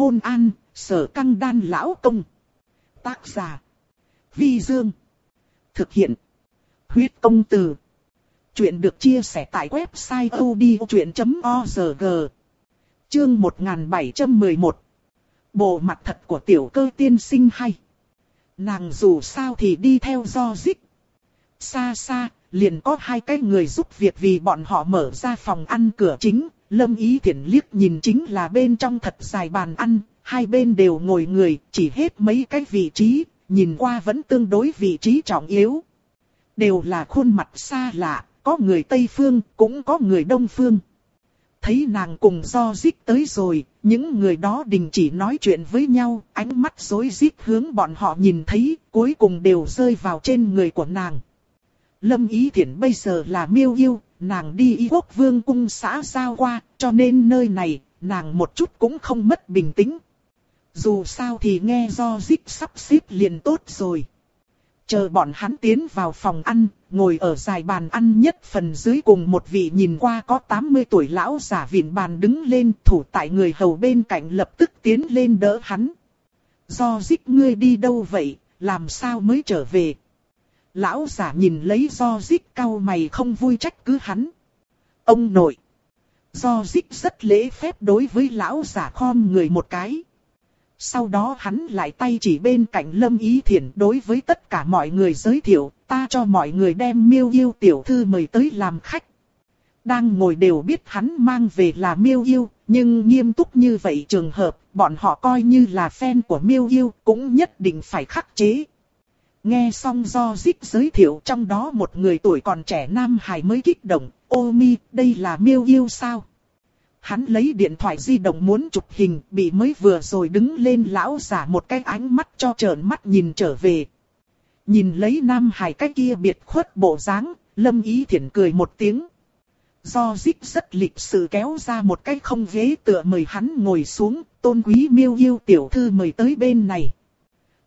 Hôn an, sở căng đan lão công. Tác giả. Vi Dương. Thực hiện. Huyết công từ. Chuyện được chia sẻ tại website odchuyện.org. Chương 1711. Bộ mặt thật của tiểu cơ tiên sinh hay. Nàng dù sao thì đi theo do dích. Xa xa, liền có hai cái người giúp việc vì bọn họ mở ra phòng ăn cửa chính. Lâm ý thiện liếc nhìn chính là bên trong thật dài bàn ăn, hai bên đều ngồi người, chỉ hết mấy cái vị trí, nhìn qua vẫn tương đối vị trí trọng yếu. Đều là khuôn mặt xa lạ, có người Tây Phương, cũng có người Đông Phương. Thấy nàng cùng do dít tới rồi, những người đó đình chỉ nói chuyện với nhau, ánh mắt rối rít hướng bọn họ nhìn thấy, cuối cùng đều rơi vào trên người của nàng. Lâm Ý Thiển bây giờ là miêu yêu, nàng đi y quốc vương cung xã giao qua, cho nên nơi này, nàng một chút cũng không mất bình tĩnh. Dù sao thì nghe do dích sắp xếp liền tốt rồi. Chờ bọn hắn tiến vào phòng ăn, ngồi ở dài bàn ăn nhất phần dưới cùng một vị nhìn qua có 80 tuổi lão giả vịn bàn đứng lên thủ tại người hầu bên cạnh lập tức tiến lên đỡ hắn. Do dích ngươi đi đâu vậy, làm sao mới trở về? Lão giả nhìn lấy do dích cao mày không vui trách cứ hắn. Ông nội. Do dích rất lễ phép đối với lão giả khom người một cái. Sau đó hắn lại tay chỉ bên cạnh Lâm Ý Thiển đối với tất cả mọi người giới thiệu, ta cho mọi người đem miêu yêu tiểu thư mời tới làm khách. Đang ngồi đều biết hắn mang về là miêu yêu, nhưng nghiêm túc như vậy trường hợp, bọn họ coi như là fan của miêu yêu, cũng nhất định phải khắc chế. Nghe xong do dích giới thiệu trong đó một người tuổi còn trẻ Nam Hải mới kích động, ô mi, đây là miêu yêu sao? Hắn lấy điện thoại di động muốn chụp hình, bị mới vừa rồi đứng lên lão giả một cái ánh mắt cho trợn mắt nhìn trở về. Nhìn lấy Nam Hải cái kia biệt khuất bộ dáng, Lâm Ý Thiển cười một tiếng. Do dích rất lịch sự kéo ra một cái không ghế tựa mời hắn ngồi xuống, tôn quý miêu yêu tiểu thư mời tới bên này.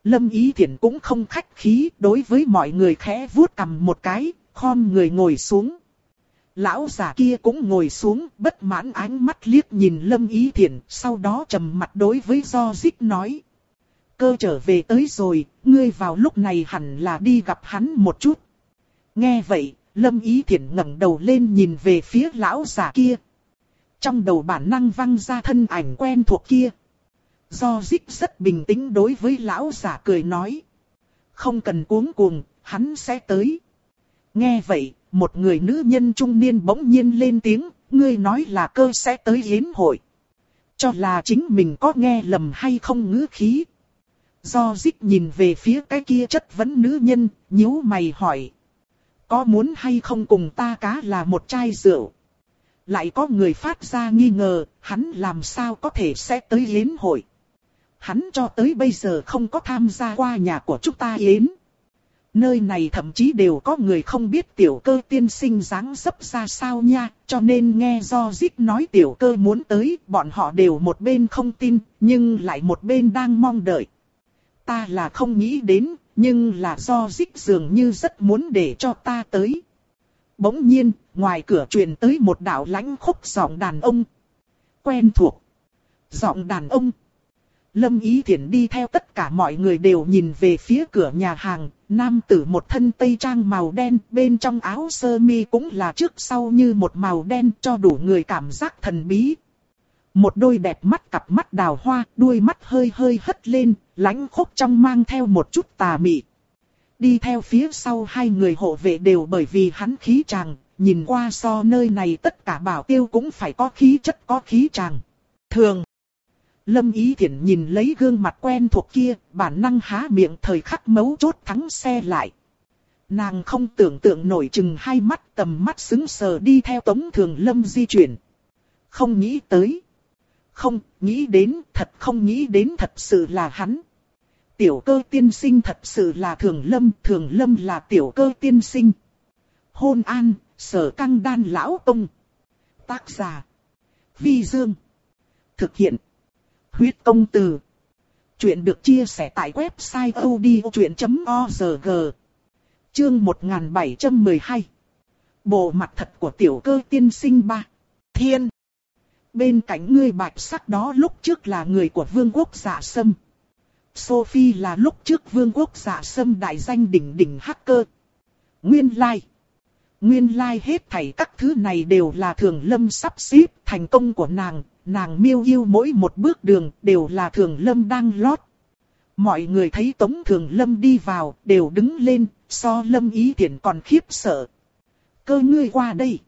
Lâm Ý Thiển cũng không khách khí đối với mọi người khẽ vuốt cầm một cái, khom người ngồi xuống. Lão già kia cũng ngồi xuống, bất mãn ánh mắt liếc nhìn Lâm Ý Thiển, sau đó trầm mặt đối với Do Dích nói. Cơ trở về tới rồi, ngươi vào lúc này hẳn là đi gặp hắn một chút. Nghe vậy, Lâm Ý Thiển ngẩng đầu lên nhìn về phía lão già kia. Trong đầu bản năng văng ra thân ảnh quen thuộc kia. Do Dích rất bình tĩnh đối với lão già cười nói. Không cần cuống cuồng, hắn sẽ tới. Nghe vậy, một người nữ nhân trung niên bỗng nhiên lên tiếng, ngươi nói là cơ sẽ tới yến hội. Cho là chính mình có nghe lầm hay không ngữ khí. Do dích nhìn về phía cái kia chất vấn nữ nhân, nhíu mày hỏi. Có muốn hay không cùng ta cá là một chai rượu? Lại có người phát ra nghi ngờ, hắn làm sao có thể sẽ tới yến hội? Hắn cho tới bây giờ không có tham gia qua nhà của chúng ta yến. Nơi này thậm chí đều có người không biết tiểu cơ tiên sinh dáng dấp ra sao nha, cho nên nghe do Dít nói tiểu cơ muốn tới, bọn họ đều một bên không tin, nhưng lại một bên đang mong đợi. Ta là không nghĩ đến, nhưng là do Dít dường như rất muốn để cho ta tới. Bỗng nhiên, ngoài cửa truyền tới một đạo lãnh khúc giọng đàn ông. Quen thuộc. Giọng đàn ông. Lâm Ý Thiển đi theo tất cả mọi người đều nhìn về phía cửa nhà hàng, nam tử một thân tây trang màu đen, bên trong áo sơ mi cũng là trước sau như một màu đen cho đủ người cảm giác thần bí. Một đôi đẹp mắt cặp mắt đào hoa, đuôi mắt hơi hơi hất lên, lánh khúc trong mang theo một chút tà mị. Đi theo phía sau hai người hộ vệ đều bởi vì hắn khí chàng, nhìn qua so nơi này tất cả bảo tiêu cũng phải có khí chất có khí chàng. Thường Lâm Ý Thiển nhìn lấy gương mặt quen thuộc kia, bản năng há miệng thời khắc mấu chốt thắng xe lại. Nàng không tưởng tượng nổi chừng hai mắt tầm mắt xứng sờ đi theo Tống Thường Lâm di chuyển. Không nghĩ tới. Không, nghĩ đến, thật không nghĩ đến thật sự là hắn. Tiểu cơ tiên sinh thật sự là Thường Lâm, Thường Lâm là tiểu cơ tiên sinh. Hôn an, sở căng đan lão tông. Tác giả. Vi Dương. Thực hiện. Huyết công từ. Chuyện được chia sẻ tại website odchuyện.org. Chương 1712. Bộ mặt thật của tiểu cơ tiên sinh ba. Thiên. Bên cạnh ngươi bạch sắc đó lúc trước là người của vương quốc giả sâm. Sophie là lúc trước vương quốc giả sâm đại danh đỉnh đỉnh hacker. Nguyên lai. Like. Nguyên lai like hết thảy các thứ này đều là thường lâm sắp xếp thành công của nàng. Nàng miêu yêu mỗi một bước đường đều là thường lâm đang lót. Mọi người thấy Tống Thường Lâm đi vào, đều đứng lên, so Lâm Ý thiện còn khiếp sợ. Cơ ngươi qua đây.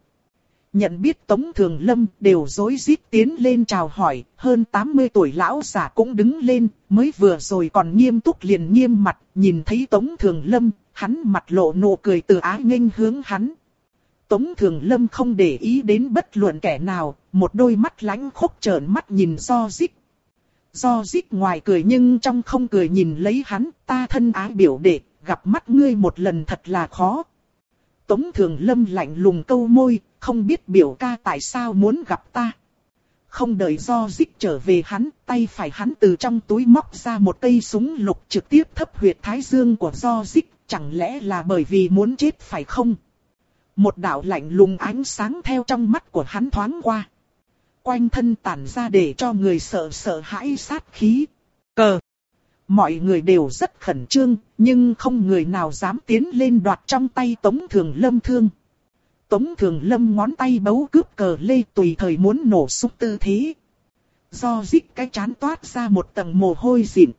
Nhận biết Tống Thường Lâm đều dối rít tiến lên chào hỏi, hơn 80 tuổi lão giả cũng đứng lên, mới vừa rồi còn nghiêm túc liền nghiêm mặt, nhìn thấy Tống Thường Lâm, hắn mặt lộ nụ cười từ ái nghênh hướng hắn. Tống Thường Lâm không để ý đến bất luận kẻ nào, một đôi mắt lánh khốc trợn mắt nhìn do dích. Do dích ngoài cười nhưng trong không cười nhìn lấy hắn, ta thân ái biểu đệ, gặp mắt ngươi một lần thật là khó. Tống Thường Lâm lạnh lùng câu môi, không biết biểu ca tại sao muốn gặp ta. Không đợi do dích trở về hắn, tay phải hắn từ trong túi móc ra một cây súng lục trực tiếp thấp huyệt thái dương của do dích, chẳng lẽ là bởi vì muốn chết phải không? Một đạo lạnh lùng ánh sáng theo trong mắt của hắn thoáng qua. Quanh thân tản ra để cho người sợ sợ hãi sát khí. Cờ. Mọi người đều rất khẩn trương, nhưng không người nào dám tiến lên đoạt trong tay Tống Thường Lâm thương. Tống Thường Lâm ngón tay bấu cướp cờ lê tùy thời muốn nổ súng tư thế. Do dích cái chán toát ra một tầng mồ hôi dịn.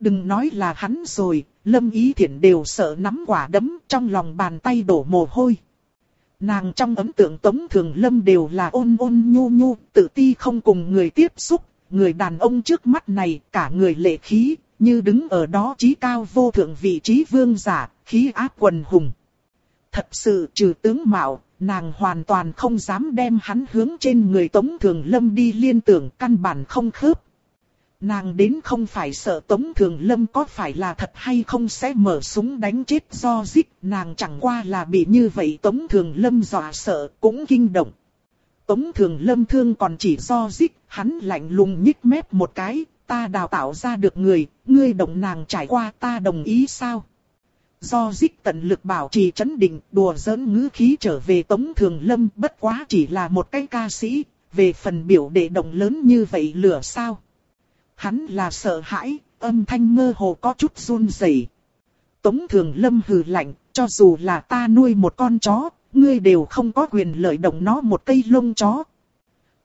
Đừng nói là hắn rồi, Lâm Ý Thiển đều sợ nắm quả đấm trong lòng bàn tay đổ mồ hôi. Nàng trong ấn tượng Tống Thường Lâm đều là ôn ôn nhu nhu, tự ti không cùng người tiếp xúc, người đàn ông trước mắt này cả người lệ khí, như đứng ở đó trí cao vô thượng vị trí vương giả, khí áp quần hùng. Thật sự trừ tướng mạo, nàng hoàn toàn không dám đem hắn hướng trên người Tống Thường Lâm đi liên tưởng căn bản không khớp. Nàng đến không phải sợ Tống Thường Lâm có phải là thật hay không sẽ mở súng đánh chết do giết, nàng chẳng qua là bị như vậy Tống Thường Lâm dọa sợ, cũng kinh động. Tống Thường Lâm thương còn chỉ do giết, hắn lạnh lùng nhích mép một cái, ta đào tạo ra được người, ngươi động nàng trải qua ta đồng ý sao? Do dích tận lực bảo trì chấn định, đùa giỡn ngữ khí trở về Tống Thường Lâm bất quá chỉ là một cái ca sĩ, về phần biểu đệ động lớn như vậy lửa sao? Hắn là sợ hãi, âm thanh mơ hồ có chút run rẩy. Tống Thường Lâm hừ lạnh, cho dù là ta nuôi một con chó, ngươi đều không có quyền lợi động nó một cây lông chó.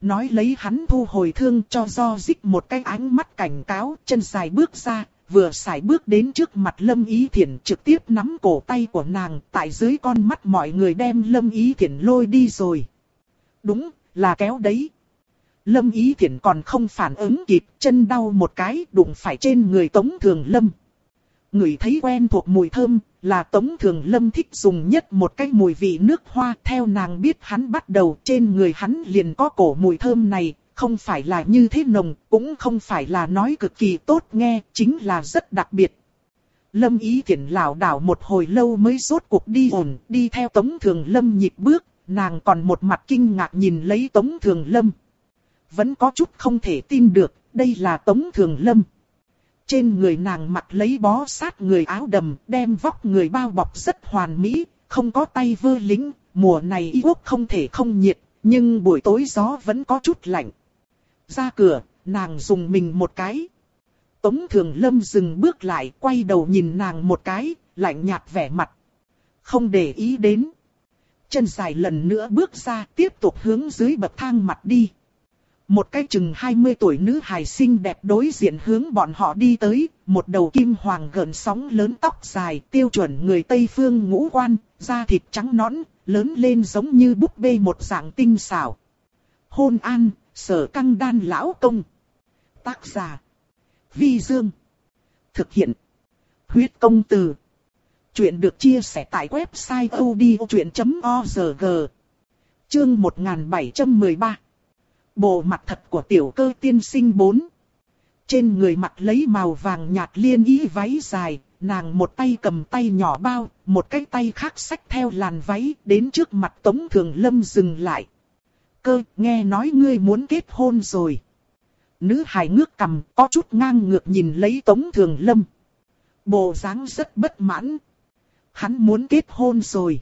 Nói lấy hắn thu hồi thương cho do dích một cái ánh mắt cảnh cáo, chân dài bước ra, vừa xài bước đến trước mặt Lâm Ý Thiển trực tiếp nắm cổ tay của nàng, tại dưới con mắt mọi người đem Lâm Ý Thiển lôi đi rồi. Đúng, là kéo đấy. Lâm Ý Thiển còn không phản ứng kịp, chân đau một cái đụng phải trên người Tống Thường Lâm. Người thấy quen thuộc mùi thơm, là Tống Thường Lâm thích dùng nhất một cái mùi vị nước hoa. Theo nàng biết hắn bắt đầu trên người hắn liền có cổ mùi thơm này, không phải là như thế nồng, cũng không phải là nói cực kỳ tốt nghe, chính là rất đặc biệt. Lâm ý thiện lảo đảo một hồi lâu mới rốt cuộc đi ổn, đi theo Tống Thường Lâm nhịp bước, nàng còn một mặt kinh ngạc nhìn lấy Tống Thường Lâm. Vẫn có chút không thể tin được, đây là Tống Thường Lâm. Trên người nàng mặc lấy bó sát người áo đầm, đem vóc người bao bọc rất hoàn mỹ, không có tay vơ lính, mùa này y quốc không thể không nhiệt, nhưng buổi tối gió vẫn có chút lạnh. Ra cửa, nàng dùng mình một cái. Tống Thường Lâm dừng bước lại, quay đầu nhìn nàng một cái, lạnh nhạt vẻ mặt. Không để ý đến. Chân dài lần nữa bước ra, tiếp tục hướng dưới bậc thang mặt đi. Một cái chừng 20 tuổi nữ hài xinh đẹp đối diện hướng bọn họ đi tới, một đầu kim hoàng gần sóng lớn tóc dài, tiêu chuẩn người Tây Phương ngũ quan, da thịt trắng nõn, lớn lên giống như búp bê một dạng tinh xảo. Hôn an, sở căng đan lão công. Tác giả. Vi Dương. Thực hiện. Huyết công từ. Chuyện được chia sẻ tại website odchuyện.org. Chương 1713. Bộ mặt thật của tiểu cơ tiên sinh bốn Trên người mặt lấy màu vàng nhạt liên ý váy dài, nàng một tay cầm tay nhỏ bao, một cái tay khác xách theo làn váy, đến trước mặt Tống Thường Lâm dừng lại. Cơ, nghe nói ngươi muốn kết hôn rồi. Nữ hài ngước cầm, có chút ngang ngược nhìn lấy Tống Thường Lâm. Bộ dáng rất bất mãn. Hắn muốn kết hôn rồi.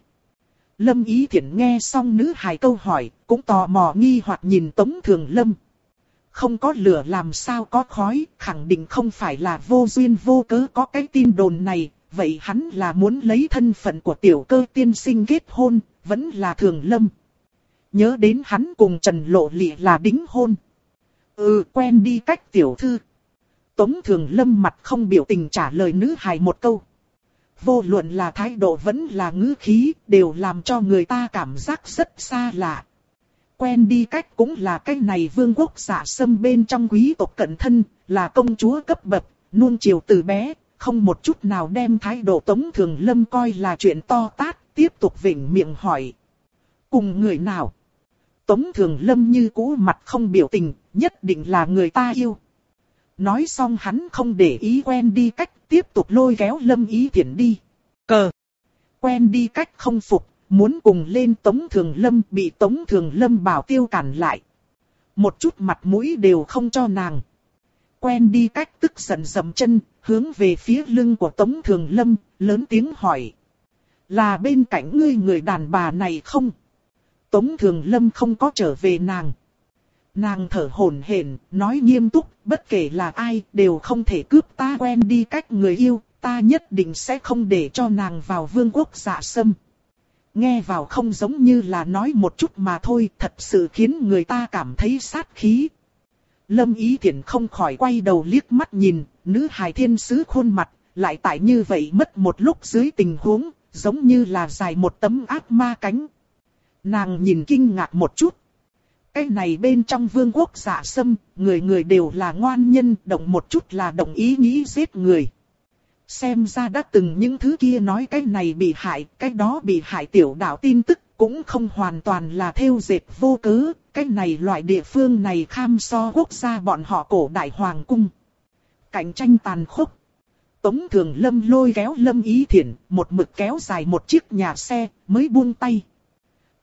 Lâm Ý Thiển nghe xong nữ hài câu hỏi, cũng tò mò nghi hoặc nhìn Tống Thường Lâm. Không có lửa làm sao có khói, khẳng định không phải là vô duyên vô cớ có cái tin đồn này, vậy hắn là muốn lấy thân phận của tiểu cơ tiên sinh kết hôn, vẫn là Thường Lâm. Nhớ đến hắn cùng Trần Lộ Lị là đính hôn. Ừ, quen đi cách tiểu thư. Tống Thường Lâm mặt không biểu tình trả lời nữ hài một câu. Vô luận là thái độ vẫn là ngữ khí, đều làm cho người ta cảm giác rất xa lạ. Quen đi cách cũng là cái này vương quốc giả sâm bên trong quý tộc cận thân, là công chúa cấp bậc, nuông chiều từ bé, không một chút nào đem thái độ Tống Thường Lâm coi là chuyện to tát, tiếp tục vỉnh miệng hỏi. Cùng người nào? Tống Thường Lâm như cũ mặt không biểu tình, nhất định là người ta yêu. Nói xong hắn không để ý quen đi cách, tiếp tục lôi kéo Lâm Ý thiện đi. Cờ. Quen đi cách không phục, muốn cùng lên Tống Thường Lâm bị Tống Thường Lâm bảo tiêu cản lại. Một chút mặt mũi đều không cho nàng. Quen đi cách tức giận dầm chân, hướng về phía lưng của Tống Thường Lâm, lớn tiếng hỏi. Là bên cạnh ngươi người đàn bà này không? Tống Thường Lâm không có trở về nàng. Nàng thở hổn hển, nói nghiêm túc, bất kể là ai, đều không thể cướp ta quen đi cách người yêu, ta nhất định sẽ không để cho nàng vào vương quốc dạ sâm. Nghe vào không giống như là nói một chút mà thôi, thật sự khiến người ta cảm thấy sát khí. Lâm Ý Thiển không khỏi quay đầu liếc mắt nhìn, nữ hài thiên sứ khuôn mặt, lại tại như vậy mất một lúc dưới tình huống, giống như là dài một tấm ác ma cánh. Nàng nhìn kinh ngạc một chút. Cái này bên trong vương quốc giả sâm, người người đều là ngoan nhân, động một chút là động ý nghĩ giết người. Xem ra đã từng những thứ kia nói cái này bị hại, cái đó bị hại tiểu đạo tin tức, cũng không hoàn toàn là theo dệt vô cớ, cái này loại địa phương này kham so quốc gia bọn họ cổ đại hoàng cung. Cạnh tranh tàn khốc. Tống Thường Lâm lôi kéo Lâm Ý Thiển, một mực kéo dài một chiếc nhà xe, mới buông tay.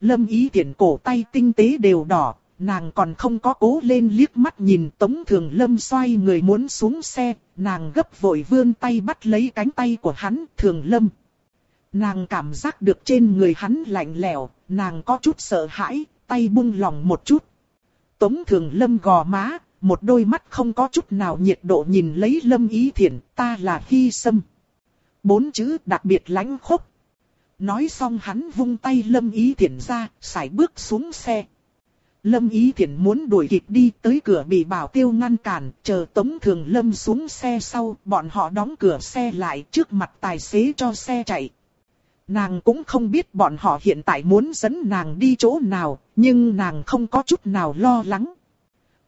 Lâm Ý Thiển cổ tay tinh tế đều đỏ, nàng còn không có cố lên liếc mắt nhìn Tống Thường Lâm xoay người muốn xuống xe, nàng gấp vội vươn tay bắt lấy cánh tay của hắn, Thường Lâm. Nàng cảm giác được trên người hắn lạnh lẽo, nàng có chút sợ hãi, tay buông lỏng một chút. Tống Thường Lâm gò má, một đôi mắt không có chút nào nhiệt độ nhìn lấy Lâm Ý Thiển, ta là Hy Sâm. Bốn chữ đặc biệt lãnh khốc. Nói xong hắn vung tay Lâm Ý Thiển ra, sải bước xuống xe. Lâm Ý Thiển muốn đuổi kịp đi tới cửa bị bảo tiêu ngăn cản, chờ Tống Thường Lâm xuống xe sau, bọn họ đóng cửa xe lại trước mặt tài xế cho xe chạy. Nàng cũng không biết bọn họ hiện tại muốn dẫn nàng đi chỗ nào, nhưng nàng không có chút nào lo lắng.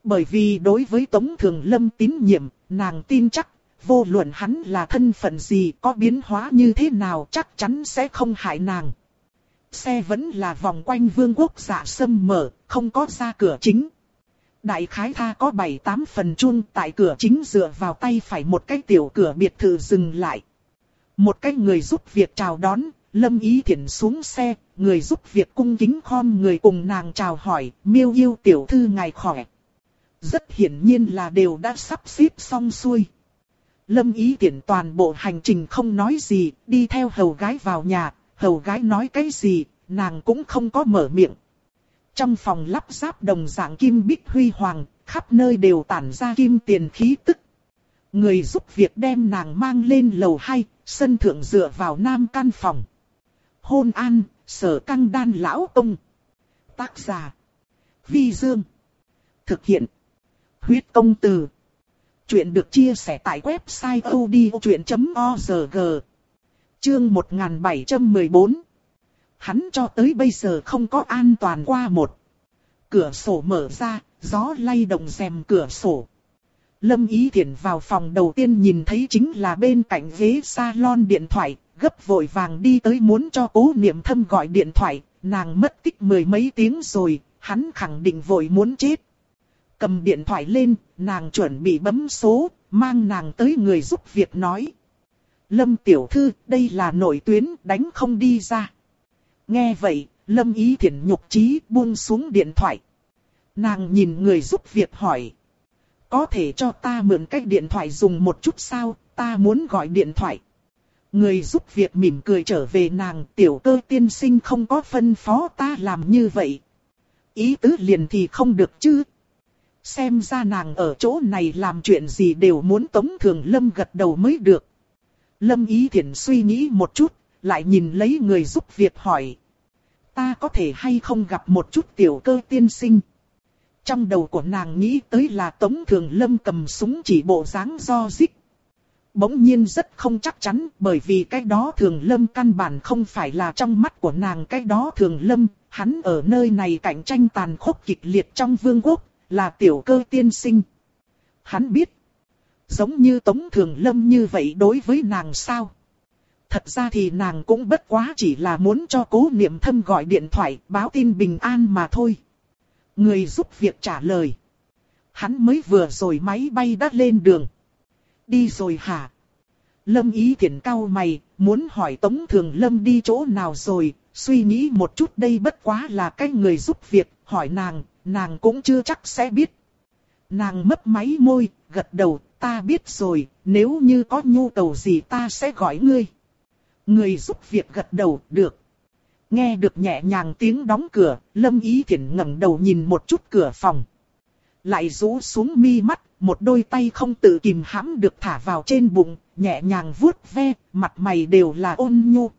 Bởi vì đối với Tống Thường Lâm tín nhiệm, nàng tin chắc, vô luận hắn là thân phận gì có biến hóa như thế nào chắc chắn sẽ không hại nàng. Xe vẫn là vòng quanh vương quốc giả sâm mở, không có ra cửa chính. Đại khái tha có 7-8 phần chun tại cửa chính dựa vào tay phải một cái tiểu cửa biệt thự dừng lại. Một cái người giúp việc chào đón, Lâm Ý thiện xuống xe, người giúp việc cung kính khom người cùng nàng chào hỏi, miêu yêu tiểu thư ngài khỏe. Rất hiển nhiên là đều đã sắp xếp xong xuôi. Lâm Ý tiện toàn bộ hành trình không nói gì, đi theo hầu gái vào nhà, hầu gái nói cái gì, nàng cũng không có mở miệng. Trong phòng lắp ráp đồng dạng kim bích huy hoàng, khắp nơi đều tản ra kim tiền khí tức. Người giúp việc đem nàng mang lên lầu 2, sân thượng dựa vào nam căn phòng. Hôn an, sở căng đan lão ông. Tác giả. Vi Dương. Thực hiện. Huyết công từ. Chuyện được chia sẻ tại website odchuyện.org. Chương 1714. Hắn cho tới bây giờ không có an toàn qua một. Cửa sổ mở ra, gió lay động rèm cửa sổ. Lâm Ý Thiển vào phòng đầu tiên nhìn thấy chính là bên cạnh ghế salon điện thoại, gấp vội vàng đi tới muốn cho cố niệm thâm gọi điện thoại, nàng mất tích mười mấy tiếng rồi, hắn khẳng định vội muốn chết. Cầm điện thoại lên, nàng chuẩn bị bấm số, mang nàng tới người giúp việc nói. Lâm tiểu thư, đây là nội tuyến, đánh không đi ra. Nghe vậy, Lâm ý thiện nhục trí buông xuống điện thoại. Nàng nhìn người giúp việc hỏi. Có thể cho ta mượn cách điện thoại dùng một chút sao, ta muốn gọi điện thoại. Người giúp việc mỉm cười trở về nàng tiểu cơ tiên sinh không có phân phó ta làm như vậy. Ý tứ liền thì không được chứ. Xem ra nàng ở chỗ này làm chuyện gì đều muốn Tống Thường Lâm gật đầu mới được. Lâm Ý Thiển suy nghĩ một chút, lại nhìn lấy người giúp việc hỏi. Ta có thể hay không gặp một chút tiểu cơ tiên sinh? Trong đầu của nàng nghĩ tới là Tống Thường Lâm cầm súng chỉ bộ dáng do dích. Bỗng nhiên rất không chắc chắn bởi vì cái đó Thường Lâm căn bản không phải là trong mắt của nàng cái đó Thường Lâm. Hắn ở nơi này cạnh tranh tàn khốc kịch liệt trong vương quốc, là tiểu cơ tiên sinh. Hắn biết, giống như Tống Thường Lâm như vậy đối với nàng sao? Thật ra thì nàng cũng bất quá chỉ là muốn cho cố niệm thâm gọi điện thoại báo tin bình an mà thôi. Người giúp việc trả lời. Hắn mới vừa rồi máy bay đã lên đường. Đi rồi hả? Lâm ý thiện cao mày, muốn hỏi Tống Thường Lâm đi chỗ nào rồi, suy nghĩ một chút đây bất quá là cái người giúp việc, hỏi nàng, nàng cũng chưa chắc sẽ biết. Nàng mấp máy môi, gật đầu, ta biết rồi, nếu như có nhu cầu gì ta sẽ gọi ngươi. Người giúp việc gật đầu, được. Nghe được nhẹ nhàng tiếng đóng cửa, Lâm Ý Thiển ngẩng đầu nhìn một chút cửa phòng. Lại rũ xuống mi mắt, một đôi tay không tự kìm hãm được thả vào trên bụng, nhẹ nhàng vuốt ve, mặt mày đều là ôn nhu.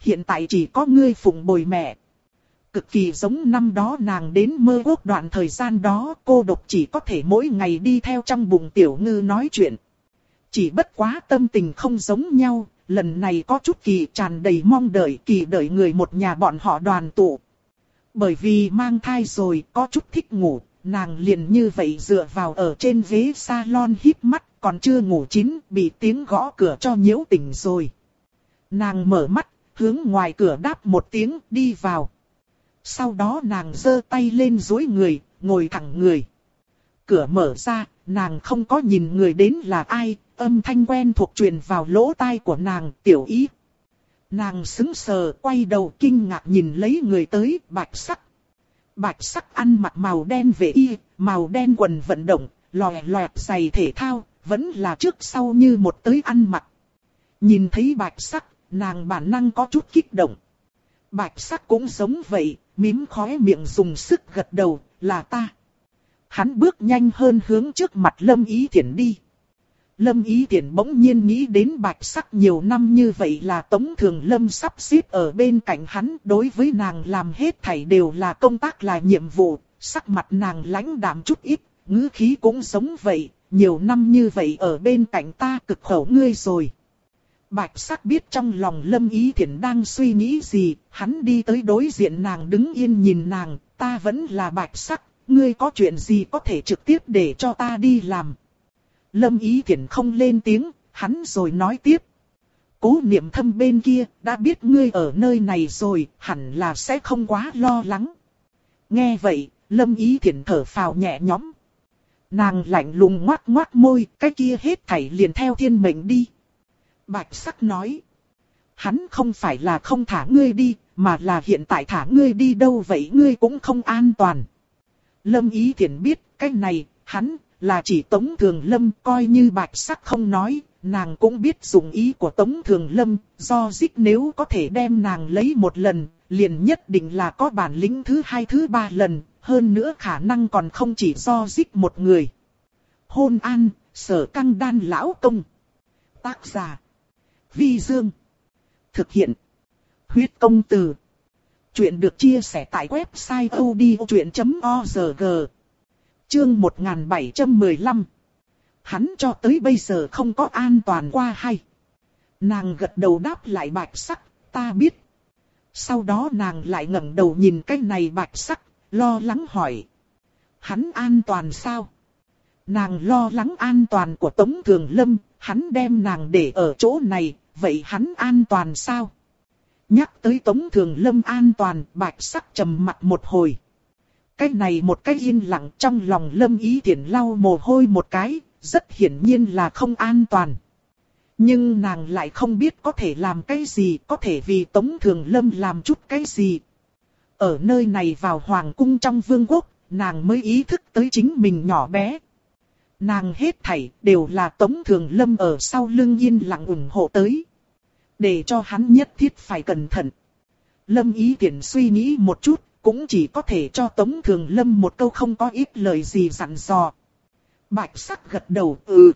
Hiện tại chỉ có ngươi phụng bồi mẹ. Cực kỳ giống năm đó nàng đến mơ quốc đoạn thời gian đó cô độc chỉ có thể mỗi ngày đi theo trong bụng tiểu ngư nói chuyện. Chỉ bất quá tâm tình không giống nhau, lần này có chút kỳ tràn đầy mong đợi kỳ đợi người một nhà bọn họ đoàn tụ. Bởi vì mang thai rồi có chút thích ngủ, nàng liền như vậy dựa vào ở trên ghế salon híp mắt còn chưa ngủ chín bị tiếng gõ cửa cho nhiễu tỉnh rồi. Nàng mở mắt, hướng ngoài cửa đáp một tiếng đi vào. Sau đó nàng giơ tay lên dối người, ngồi thẳng người. Cửa mở ra, nàng không có nhìn người đến là ai, âm thanh quen thuộc truyền vào lỗ tai của nàng, tiểu ý. Nàng sững sờ, quay đầu kinh ngạc nhìn lấy người tới, bạch sắc. Bạch sắc ăn mặc màu đen vệ y, màu đen quần vận động, lòe loẹt giày thể thao, vẫn là trước sau như một tới ăn mặc. Nhìn thấy bạch sắc, nàng bản năng có chút kích động. Bạch sắc cũng giống vậy, mím khóe miệng dùng sức gật đầu, là ta. Hắn bước nhanh hơn hướng trước mặt Lâm Ý Thiển đi. Lâm Ý Thiển bỗng nhiên nghĩ đến bạch sắc nhiều năm như vậy là Tống Thường Lâm sắp xếp ở bên cạnh hắn. Đối với nàng làm hết thảy đều là công tác là nhiệm vụ, sắc mặt nàng lãnh đạm chút ít, ngữ khí cũng giống vậy, nhiều năm như vậy ở bên cạnh ta cực khổ ngươi rồi. Bạch sắc biết trong lòng Lâm Ý Thiển đang suy nghĩ gì, hắn đi tới đối diện nàng đứng yên nhìn nàng, ta vẫn là bạch sắc, ngươi có chuyện gì có thể trực tiếp để cho ta đi làm. Lâm Ý Thiển không lên tiếng, hắn rồi nói tiếp. Cố niệm thâm bên kia, đã biết ngươi ở nơi này rồi, hẳn là sẽ không quá lo lắng. Nghe vậy, Lâm Ý Thiển thở phào nhẹ nhõm. Nàng lạnh lùng ngoát ngoát môi, cái kia hết thảy liền theo thiên mệnh đi. Bạch sắc nói. Hắn không phải là không thả ngươi đi, mà là hiện tại thả ngươi đi đâu vậy ngươi cũng không an toàn. Lâm Ý Thiển biết, cái này, hắn, là chỉ Tống Thường Lâm coi như bạch sắc không nói, nàng cũng biết dụng ý của Tống Thường Lâm, do dích nếu có thể đem nàng lấy một lần, liền nhất định là có bản lĩnh thứ hai thứ ba lần, hơn nữa khả năng còn không chỉ do dích một người. Hôn an, sở căng đan lão công. Tác giả. Vi Dương. Thực hiện. Huyết công từ. Chuyện được chia sẻ tại website odchuyện.org. Chương 1715 Hắn cho tới bây giờ không có an toàn qua hay. Nàng gật đầu đáp lại bạch sắc, ta biết. Sau đó nàng lại ngẩng đầu nhìn cái này bạch sắc, lo lắng hỏi. Hắn an toàn sao? Nàng lo lắng an toàn của Tống Thường Lâm, hắn đem nàng để ở chỗ này, vậy hắn an toàn sao? Nhắc tới Tống Thường Lâm an toàn, bạch sắc trầm mặt một hồi. Cái này một cái yên lặng trong lòng lâm ý tiện lau mồ hôi một cái, rất hiển nhiên là không an toàn. Nhưng nàng lại không biết có thể làm cái gì, có thể vì Tống Thường Lâm làm chút cái gì. Ở nơi này vào Hoàng cung trong vương quốc, nàng mới ý thức tới chính mình nhỏ bé. Nàng hết thảy đều là Tống Thường Lâm ở sau lưng yên lặng ủng hộ tới. Để cho hắn nhất thiết phải cẩn thận. Lâm Ý Tiễn suy nghĩ một chút, cũng chỉ có thể cho Tống Thường Lâm một câu không có ít lời gì dặn dò. Bạch sắc gật đầu, ừ.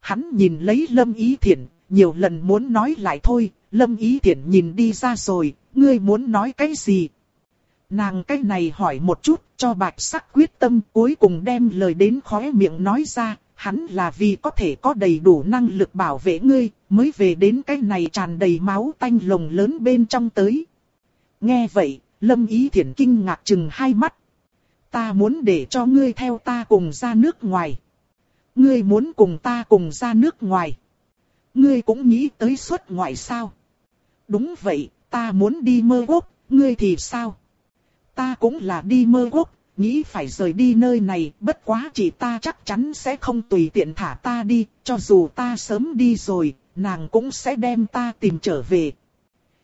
Hắn nhìn lấy Lâm Ý Thiển, nhiều lần muốn nói lại thôi, Lâm Ý Thiển nhìn đi ra rồi, ngươi muốn nói cái gì? Nàng cái này hỏi một chút, cho bạch sắc quyết tâm cuối cùng đem lời đến khóe miệng nói ra, hắn là vì có thể có đầy đủ năng lực bảo vệ ngươi, mới về đến cái này tràn đầy máu tanh lồng lớn bên trong tới. Nghe vậy, Lâm Ý Thiển kinh ngạc chừng hai mắt. Ta muốn để cho ngươi theo ta cùng ra nước ngoài. Ngươi muốn cùng ta cùng ra nước ngoài. Ngươi cũng nghĩ tới xuất ngoại sao? Đúng vậy, ta muốn đi mơ quốc, ngươi thì sao? Ta cũng là đi mơ quốc, nghĩ phải rời đi nơi này, bất quá chỉ ta chắc chắn sẽ không tùy tiện thả ta đi, cho dù ta sớm đi rồi, nàng cũng sẽ đem ta tìm trở về.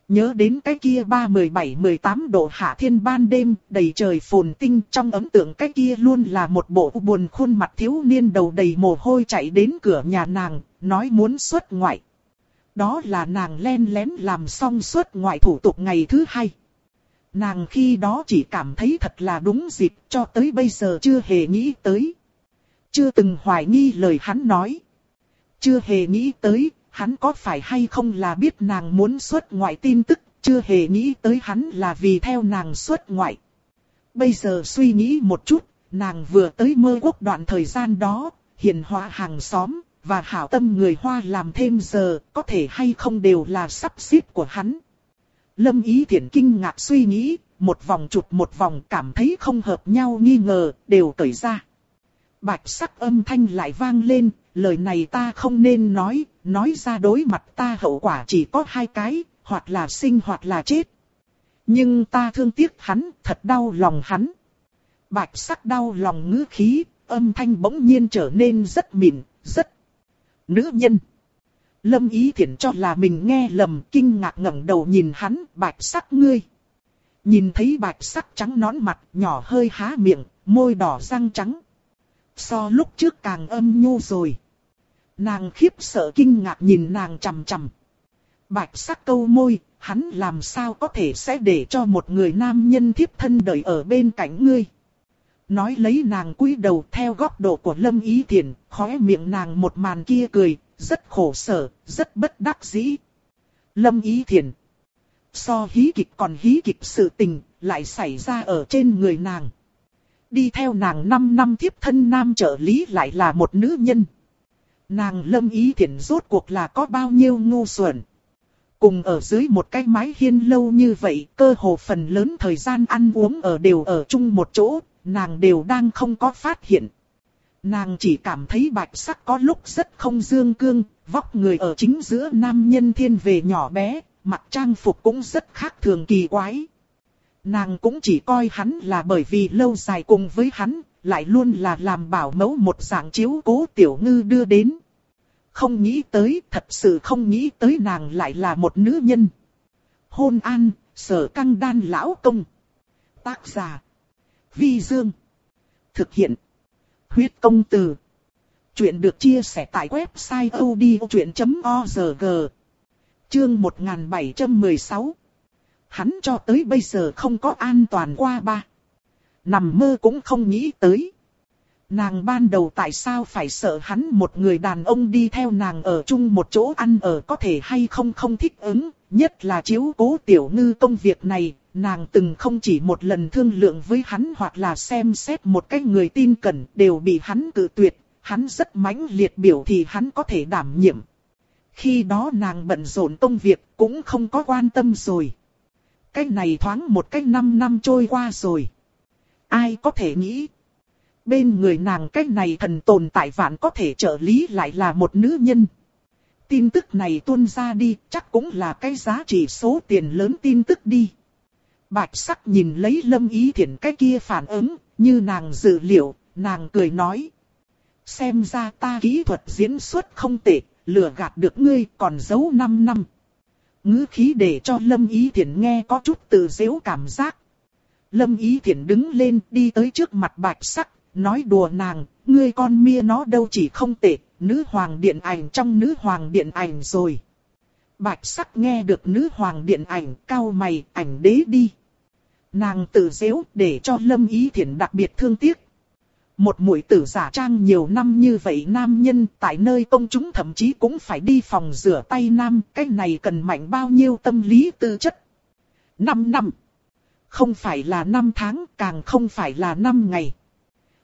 Nhớ đến cái kia 3-17-18 độ hạ thiên ban đêm, đầy trời phồn tinh trong ấn tượng cái kia luôn là một bộ buồn khuôn mặt thiếu niên đầu đầy mồ hôi chạy đến cửa nhà nàng, nói muốn xuất ngoại. Đó là nàng len lén làm xong xuất ngoại thủ tục ngày thứ hai. Nàng khi đó chỉ cảm thấy thật là đúng dịp cho tới bây giờ chưa hề nghĩ tới. Chưa từng hoài nghi lời hắn nói. Chưa hề nghĩ tới, hắn có phải hay không là biết nàng muốn xuất ngoại tin tức, chưa hề nghĩ tới hắn là vì theo nàng xuất ngoại. Bây giờ suy nghĩ một chút, nàng vừa tới mơ quốc đoạn thời gian đó, hiền hóa hàng xóm, và hảo tâm người Hoa làm thêm giờ, có thể hay không đều là sắp xếp của hắn. Lâm Ý Thiển kinh ngạc suy nghĩ, một vòng chụp một vòng cảm thấy không hợp nhau nghi ngờ, đều cởi ra. Bạch sắc âm thanh lại vang lên, lời này ta không nên nói, nói ra đối mặt ta hậu quả chỉ có hai cái, hoặc là sinh hoặc là chết. Nhưng ta thương tiếc hắn, thật đau lòng hắn. Bạch sắc đau lòng ngữ khí, âm thanh bỗng nhiên trở nên rất mịn, rất nữ nhân. Lâm Ý Thiển cho là mình nghe lầm, kinh ngạc ngẩng đầu nhìn hắn, bạch sắc ngươi. Nhìn thấy bạch sắc trắng nón mặt, nhỏ hơi há miệng, môi đỏ răng trắng. So lúc trước càng âm nhu rồi. Nàng khiếp sợ kinh ngạc nhìn nàng chằm chằm. Bạch sắc câu môi, hắn làm sao có thể sẽ để cho một người nam nhân thiếp thân đợi ở bên cạnh ngươi. Nói lấy nàng cúi đầu theo góc độ của Lâm Ý Thiển, khóe miệng nàng một màn kia cười, rất khổ sở, rất bất đắc dĩ. Lâm Ý thiền, So hí kịch còn hí kịch sự tình, lại xảy ra ở trên người nàng. Đi theo nàng 5 năm thiếp thân nam trợ lý lại là một nữ nhân. Nàng lâm ý thiện rốt cuộc là có bao nhiêu ngu xuẩn. Cùng ở dưới một cái mái hiên lâu như vậy, cơ hồ phần lớn thời gian ăn uống ở đều ở chung một chỗ, nàng đều đang không có phát hiện. Nàng chỉ cảm thấy bạch sắc có lúc rất không dương cương, vóc người ở chính giữa nam nhân thiên về nhỏ bé, mặc trang phục cũng rất khác thường kỳ quái. Nàng cũng chỉ coi hắn là bởi vì lâu dài cùng với hắn, lại luôn là làm bảo mẫu một dạng chiếu cố tiểu ngư đưa đến. Không nghĩ tới, thật sự không nghĩ tới nàng lại là một nữ nhân. Hôn an, sở căng đan lão công. Tác giả. Vi Dương. Thực hiện. Huyết công từ. Chuyện được chia sẻ tại website odchuyện.org. Chương 1716 hắn cho tới bây giờ không có an toàn qua ba. Nằm mơ cũng không nghĩ tới. Nàng ban đầu tại sao phải sợ hắn một người đàn ông đi theo nàng ở chung một chỗ ăn ở có thể hay không không thích ứng, nhất là chiếu cố tiểu ngư công việc này, nàng từng không chỉ một lần thương lượng với hắn hoặc là xem xét một cái người tin cẩn đều bị hắn cự tuyệt, hắn rất mãnh liệt biểu thì hắn có thể đảm nhiệm. Khi đó nàng bận rộn công việc cũng không có quan tâm rồi cái này thoáng một cái năm năm trôi qua rồi. Ai có thể nghĩ. Bên người nàng cái này thần tồn tại vạn có thể trợ lý lại là một nữ nhân. Tin tức này tuôn ra đi chắc cũng là cái giá trị số tiền lớn tin tức đi. Bạch sắc nhìn lấy lâm ý thiện cái kia phản ứng, như nàng dự liệu, nàng cười nói. Xem ra ta kỹ thuật diễn xuất không tệ, lừa gạt được ngươi còn giấu 5 năm ngữ khí để cho Lâm Ý Thiển nghe có chút tự dễu cảm giác. Lâm Ý Thiển đứng lên đi tới trước mặt bạch sắc, nói đùa nàng, ngươi con mia nó đâu chỉ không tệ, nữ hoàng điện ảnh trong nữ hoàng điện ảnh rồi. Bạch sắc nghe được nữ hoàng điện ảnh cao mày ảnh đế đi. Nàng tự dễu để cho Lâm Ý Thiển đặc biệt thương tiếc. Một mũi tử giả trang nhiều năm như vậy nam nhân tại nơi công chúng thậm chí cũng phải đi phòng rửa tay nam. Cái này cần mạnh bao nhiêu tâm lý tư chất. Năm năm. Không phải là năm tháng càng không phải là năm ngày.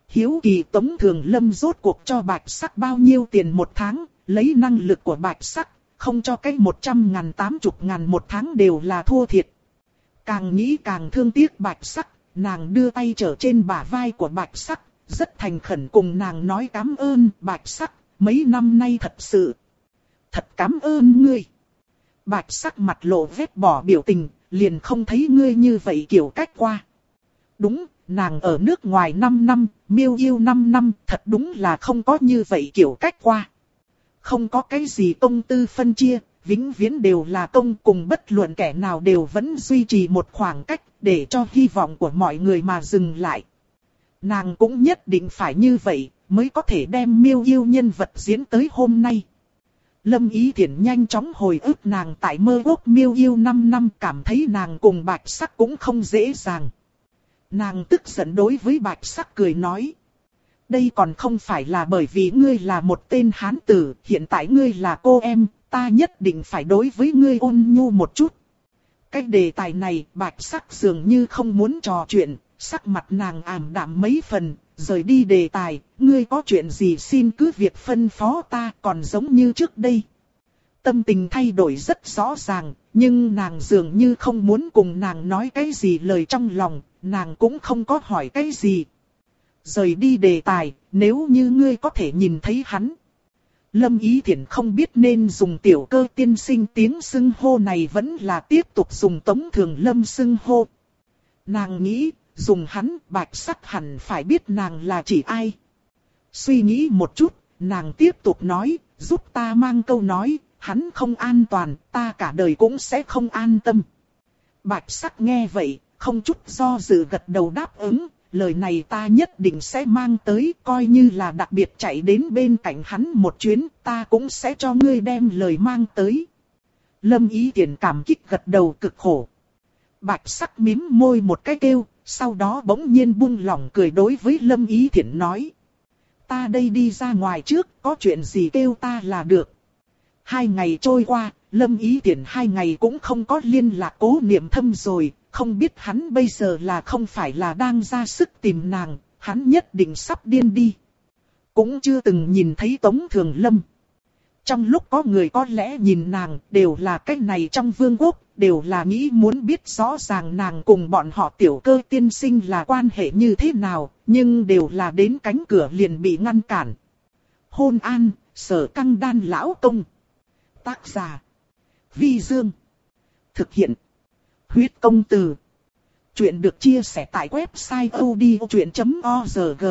Hiếu kỳ tống thường lâm rốt cuộc cho bạch sắc bao nhiêu tiền một tháng, lấy năng lực của bạch sắc, không cho cái một trăm ngàn tám chục ngàn một tháng đều là thua thiệt. Càng nghĩ càng thương tiếc bạch sắc, nàng đưa tay trở trên bả vai của bạch sắc, rất thành khẩn cùng nàng nói cảm ơn bạch sắc, mấy năm nay thật sự. Thật cảm ơn ngươi. Bạch sắc mặt lộ vết bỏ biểu tình, liền không thấy ngươi như vậy kiểu cách qua. Đúng, nàng ở nước ngoài 5 năm, miêu yêu 5 năm, thật đúng là không có như vậy kiểu cách qua. Không có cái gì công tư phân chia, vĩnh viễn đều là công cùng bất luận kẻ nào đều vẫn duy trì một khoảng cách để cho hy vọng của mọi người mà dừng lại. Nàng cũng nhất định phải như vậy mới có thể đem miêu yêu nhân vật diễn tới hôm nay. Lâm Ý Thiển nhanh chóng hồi ức nàng tại mơ ước miêu yêu 5 năm cảm thấy nàng cùng bạch sắc cũng không dễ dàng. Nàng tức giận đối với bạch sắc cười nói. Đây còn không phải là bởi vì ngươi là một tên hán tử, hiện tại ngươi là cô em, ta nhất định phải đối với ngươi ôn nhu một chút. Cái đề tài này bạch sắc dường như không muốn trò chuyện, sắc mặt nàng ảm đạm mấy phần, rời đi đề tài, ngươi có chuyện gì xin cứ việc phân phó ta còn giống như trước đây. Tâm tình thay đổi rất rõ ràng, nhưng nàng dường như không muốn cùng nàng nói cái gì lời trong lòng, nàng cũng không có hỏi cái gì. Rời đi đề tài, nếu như ngươi có thể nhìn thấy hắn. Lâm Ý Thiển không biết nên dùng tiểu cơ tiên sinh tiếng xưng hô này vẫn là tiếp tục dùng tống thường lâm xưng hô. Nàng nghĩ, dùng hắn bạch sắc hẳn phải biết nàng là chỉ ai. Suy nghĩ một chút, nàng tiếp tục nói, giúp ta mang câu nói, hắn không an toàn, ta cả đời cũng sẽ không an tâm. Bạch sắc nghe vậy, không chút do dự gật đầu đáp ứng, lời này ta nhất định sẽ mang tới, coi như là đặc biệt chạy đến bên cạnh hắn một chuyến, ta cũng sẽ cho ngươi đem lời mang tới. Lâm ý tiện cảm kích gật đầu cực khổ. Bạch sắc mím môi một cái kêu, sau đó bỗng nhiên buông lỏng cười đối với Lâm ý thiện nói. Ta đây đi ra ngoài trước, có chuyện gì kêu ta là được. Hai ngày trôi qua, Lâm ý tiện hai ngày cũng không có liên lạc cố niệm thâm rồi, không biết hắn bây giờ là không phải là đang ra sức tìm nàng, hắn nhất định sắp điên đi. Cũng chưa từng nhìn thấy Tống Thường Lâm. Trong lúc có người có lẽ nhìn nàng đều là cái này trong vương quốc, đều là nghĩ muốn biết rõ ràng nàng cùng bọn họ tiểu cơ tiên sinh là quan hệ như thế nào, nhưng đều là đến cánh cửa liền bị ngăn cản. Hôn an, sở căng đan lão công. Tác giả. Vi Dương. Thực hiện. Huyết công từ. Chuyện được chia sẻ tại website odchuyện.org.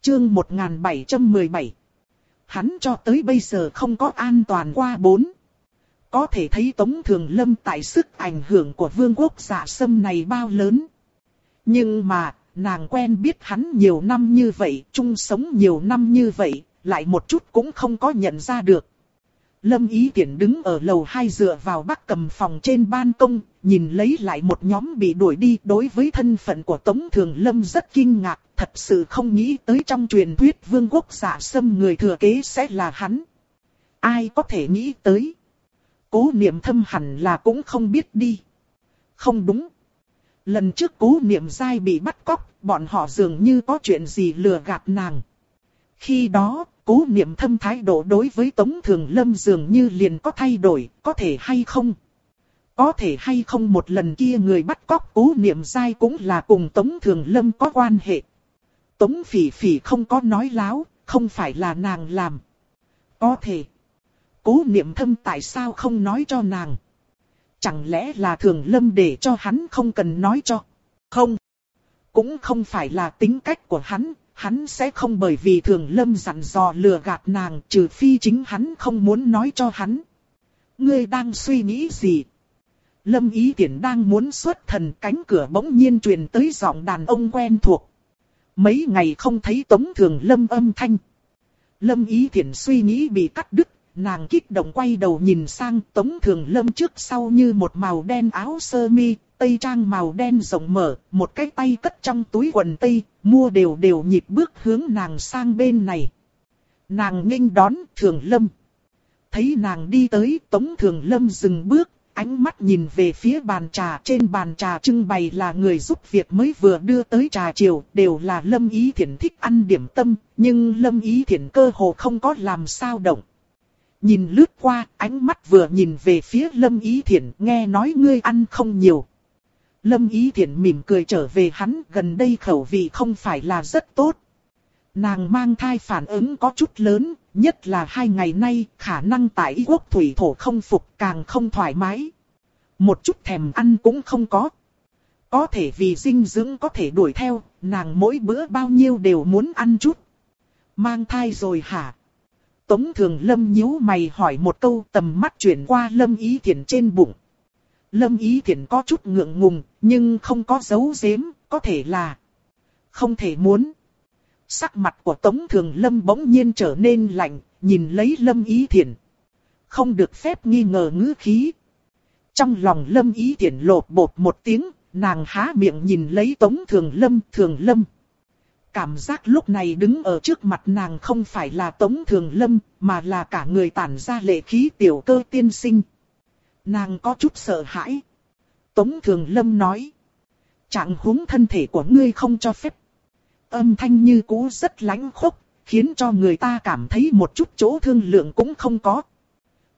Chương 1717. Hắn cho tới bây giờ không có an toàn qua bốn. Có thể thấy Tống Thường Lâm tại sức ảnh hưởng của vương quốc giả sâm này bao lớn. Nhưng mà, nàng quen biết hắn nhiều năm như vậy, chung sống nhiều năm như vậy, lại một chút cũng không có nhận ra được. Lâm Ý Tiễn đứng ở lầu hai dựa vào bắc cầm phòng trên ban công, nhìn lấy lại một nhóm bị đuổi đi đối với thân phận của Tống Thường Lâm rất kinh ngạc, thật sự không nghĩ tới trong truyền thuyết vương quốc giả xâm người thừa kế sẽ là hắn. Ai có thể nghĩ tới? Cố niệm thâm hẳn là cũng không biết đi. Không đúng. Lần trước cố niệm dai bị bắt cóc, bọn họ dường như có chuyện gì lừa gạt nàng. Khi đó, cố niệm thâm thái độ đối với Tống Thường Lâm dường như liền có thay đổi, có thể hay không? Có thể hay không một lần kia người bắt cóc cố niệm dai cũng là cùng Tống Thường Lâm có quan hệ. Tống Phỉ Phỉ không có nói láo, không phải là nàng làm. Có thể. Cố niệm thâm tại sao không nói cho nàng? Chẳng lẽ là Thường Lâm để cho hắn không cần nói cho? Không. Cũng không phải là tính cách của hắn, hắn sẽ không bởi vì thường lâm dặn dò lừa gạt nàng trừ phi chính hắn không muốn nói cho hắn. Ngươi đang suy nghĩ gì? Lâm ý Tiễn đang muốn xuất thần cánh cửa bỗng nhiên truyền tới giọng đàn ông quen thuộc. Mấy ngày không thấy tống thường lâm âm thanh. Lâm ý Tiễn suy nghĩ bị cắt đứt, nàng kích động quay đầu nhìn sang Tống Thường Lâm trước sau như một màu đen áo sơ mi, tây trang màu đen rộng mở, một cái tay cất trong túi quần tây, mua đều đều nhịp bước hướng nàng sang bên này. Nàng nghênh đón Thường Lâm. Thấy nàng đi tới, Tống Thường Lâm dừng bước, ánh mắt nhìn về phía bàn trà. Trên bàn trà trưng bày là người giúp việc mới vừa đưa tới trà chiều, đều là Lâm Ý Thiển thích ăn điểm tâm, nhưng Lâm Ý Thiển cơ hồ không có làm sao động. Nhìn lướt qua, ánh mắt vừa nhìn về phía Lâm Ý Thiển, nghe nói ngươi ăn không nhiều. Lâm Ý Thiển mỉm cười trở về hắn, gần đây khẩu vị không phải là rất tốt. Nàng mang thai phản ứng có chút lớn, nhất là hai ngày nay khả năng tại quốc thủy thổ không phục càng không thoải mái. Một chút thèm ăn cũng không có. Có thể vì dinh dưỡng có thể đuổi theo, nàng mỗi bữa bao nhiêu đều muốn ăn chút. Mang thai rồi hả? Tống thường lâm nhíu mày hỏi một câu tầm mắt chuyển qua lâm ý thiện trên bụng. Lâm ý thiện có chút ngượng ngùng, nhưng không có dấu giếm, có thể là không thể muốn. Sắc mặt của Tống Thường Lâm bỗng nhiên trở nên lạnh, nhìn lấy Lâm Ý Thiển. Không được phép nghi ngờ ngữ khí. Trong lòng Lâm Ý Thiển lột bột một tiếng, nàng há miệng nhìn lấy Tống Thường Lâm, Thường Lâm. Cảm giác lúc này đứng ở trước mặt nàng không phải là Tống Thường Lâm, mà là cả người tản ra lệ khí tiểu cơ tiên sinh. Nàng có chút sợ hãi. Tống Thường Lâm nói. Trạng huống thân thể của ngươi không cho phép âm thanh như cũ rất lãnh khốc, khiến cho người ta cảm thấy một chút chỗ thương lượng cũng không có.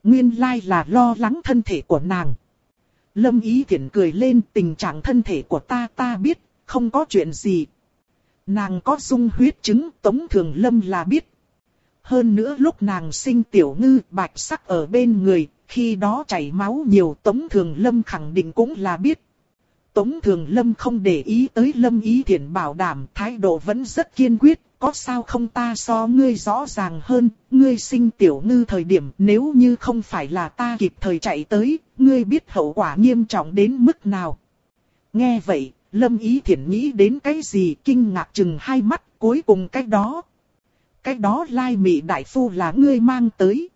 Nguyên lai là lo lắng thân thể của nàng. Lâm Ý Thiển cười lên tình trạng thân thể của ta ta biết, không có chuyện gì. Nàng có dung huyết chứng Tống Thường Lâm là biết. Hơn nữa lúc nàng sinh tiểu ngư bạch sắc ở bên người, khi đó chảy máu nhiều Tống Thường Lâm khẳng định cũng là biết. Tống Thường Lâm không để ý tới Lâm Ý Thiển bảo đảm thái độ vẫn rất kiên quyết, có sao không ta so ngươi rõ ràng hơn, ngươi sinh tiểu ngư thời điểm nếu như không phải là ta kịp thời chạy tới, ngươi biết hậu quả nghiêm trọng đến mức nào. Nghe vậy, Lâm Ý Thiển nghĩ đến cái gì kinh ngạc chừng hai mắt cuối cùng cái đó. Cái đó lai mị đại phu là ngươi mang tới.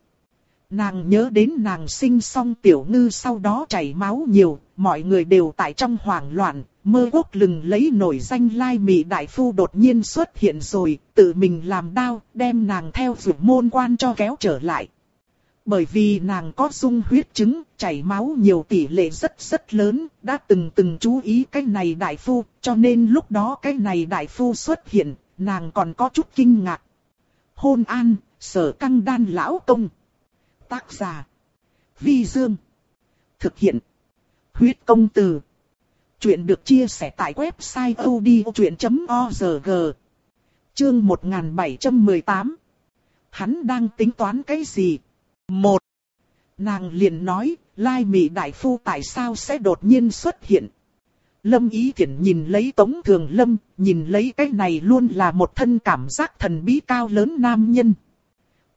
Nàng nhớ đến nàng sinh xong tiểu ngư sau đó chảy máu nhiều, mọi người đều tại trong hoảng loạn, mơ quốc lừng lấy nổi danh lai mị đại phu đột nhiên xuất hiện rồi, tự mình làm đau, đem nàng theo vượt môn quan cho kéo trở lại. Bởi vì nàng có dung huyết chứng, chảy máu nhiều tỷ lệ rất rất lớn, đã từng từng chú ý cái này đại phu, cho nên lúc đó cái này đại phu xuất hiện, nàng còn có chút kinh ngạc. Hôn an, sở căng đan lão công. Tác giả. Vi Dương. Thực hiện. Huyết công từ. Chuyện được chia sẻ tại website odchuyện.org. Chương 1718. Hắn đang tính toán cái gì? Một. Nàng liền nói, Lai Mỹ Đại Phu tại sao sẽ đột nhiên xuất hiện? Lâm Ý Thiển nhìn lấy Tống Thường Lâm, nhìn lấy cái này luôn là một thân cảm giác thần bí cao lớn nam nhân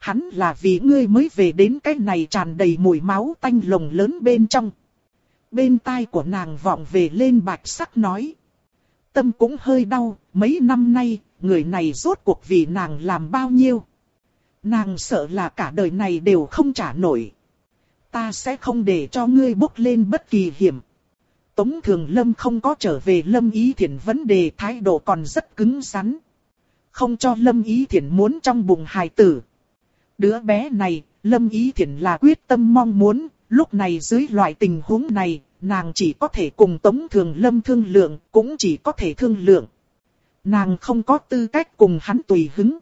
hắn là vì ngươi mới về đến cái này tràn đầy mùi máu tanh lồng lớn bên trong. Bên tai của nàng vọng về lên bạch sắc nói. Tâm cũng hơi đau, mấy năm nay, người này rốt cuộc vì nàng làm bao nhiêu. Nàng sợ là cả đời này đều không trả nổi. Ta sẽ không để cho ngươi bốc lên bất kỳ hiểm. Tống Thường Lâm không có trở về Lâm Ý Thiển vấn đề thái độ còn rất cứng rắn. Không cho Lâm Ý Thiển muốn trong bụng hài tử. Đứa bé này, Lâm Ý Thiển là quyết tâm mong muốn, lúc này dưới loại tình huống này, nàng chỉ có thể cùng Tống Thường Lâm thương lượng, cũng chỉ có thể thương lượng. Nàng không có tư cách cùng hắn tùy hứng.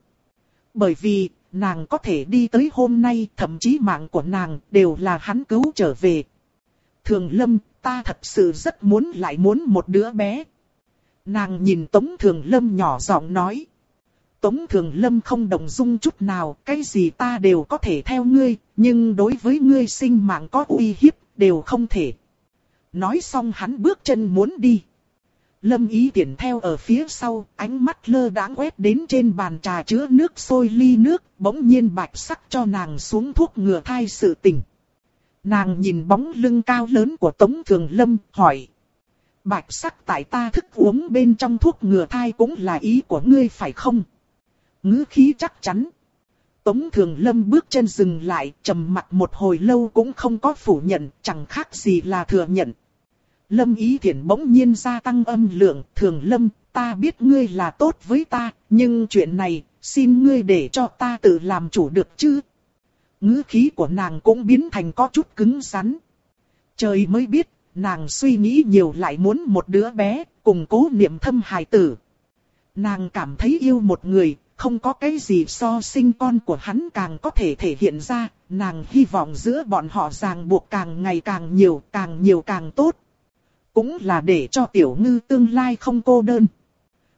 Bởi vì, nàng có thể đi tới hôm nay, thậm chí mạng của nàng đều là hắn cứu trở về. Thường Lâm, ta thật sự rất muốn lại muốn một đứa bé. Nàng nhìn Tống Thường Lâm nhỏ giọng nói. Tống Thường Lâm không đồng dung chút nào, cái gì ta đều có thể theo ngươi, nhưng đối với ngươi sinh mạng có uy hiếp, đều không thể. Nói xong hắn bước chân muốn đi. Lâm ý tiện theo ở phía sau, ánh mắt lơ đãng quét đến trên bàn trà chứa nước sôi ly nước, bỗng nhiên bạch sắc cho nàng xuống thuốc ngừa thai sự tình. Nàng nhìn bóng lưng cao lớn của Tống Thường Lâm, hỏi. Bạch sắc tại ta thức uống bên trong thuốc ngừa thai cũng là ý của ngươi phải không? Ngữ khí chắc chắn. Tống Thường Lâm bước chân dừng lại, trầm mặt một hồi lâu cũng không có phủ nhận, chẳng khác gì là thừa nhận. Lâm Ý Thiển bỗng nhiên gia tăng âm lượng, Thường Lâm, ta biết ngươi là tốt với ta, nhưng chuyện này, xin ngươi để cho ta tự làm chủ được chứ. Ngữ khí của nàng cũng biến thành có chút cứng rắn. Trời mới biết, nàng suy nghĩ nhiều lại muốn một đứa bé, cùng cố niệm thâm hài tử. Nàng cảm thấy yêu một người, không có cái gì so sinh con của hắn càng có thể thể hiện ra, nàng hy vọng giữa bọn họ ràng buộc càng ngày càng nhiều, càng nhiều càng tốt. Cũng là để cho tiểu ngư tương lai không cô đơn.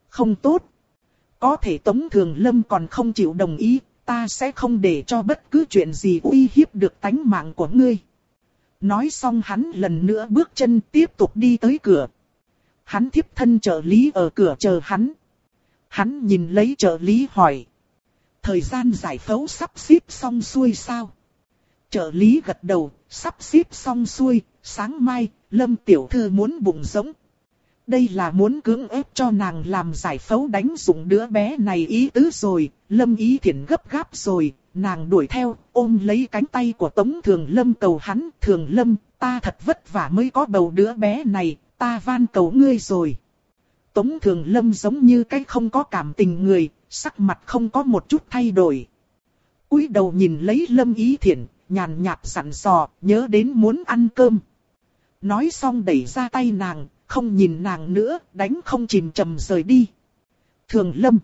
Không tốt. Có thể Tống Thường Lâm còn không chịu đồng ý, ta sẽ không để cho bất cứ chuyện gì uy hiếp được tánh mạng của ngươi. Nói xong hắn lần nữa bước chân tiếp tục đi tới cửa. Hắn thiếp thân trợ lý ở cửa chờ hắn. Hắn nhìn lấy trợ lý hỏi. Thời gian giải phẫu sắp xếp xong xuôi sao? Trợ lý gật đầu, sắp xếp xong xuôi, sáng mai, Lâm Tiểu Thư muốn bụng giống. Đây là muốn cưỡng ép cho nàng làm giải phẫu đánh dụng đứa bé này ý tứ rồi, Lâm Ý Thiển gấp gáp rồi, nàng đuổi theo, ôm lấy cánh tay của Tống Thường Lâm cầu hắn, Thường Lâm, ta thật vất vả mới có bầu đứa bé này, ta van cầu ngươi rồi. Tống Thường Lâm giống như cái không có cảm tình người, sắc mặt không có một chút thay đổi. cúi đầu nhìn lấy Lâm Ý Thiển, nhàn nhạt sẵn sò, nhớ đến muốn ăn cơm. Nói xong đẩy ra tay nàng, không nhìn nàng nữa, đánh không chìm chầm rời đi. Thường Lâm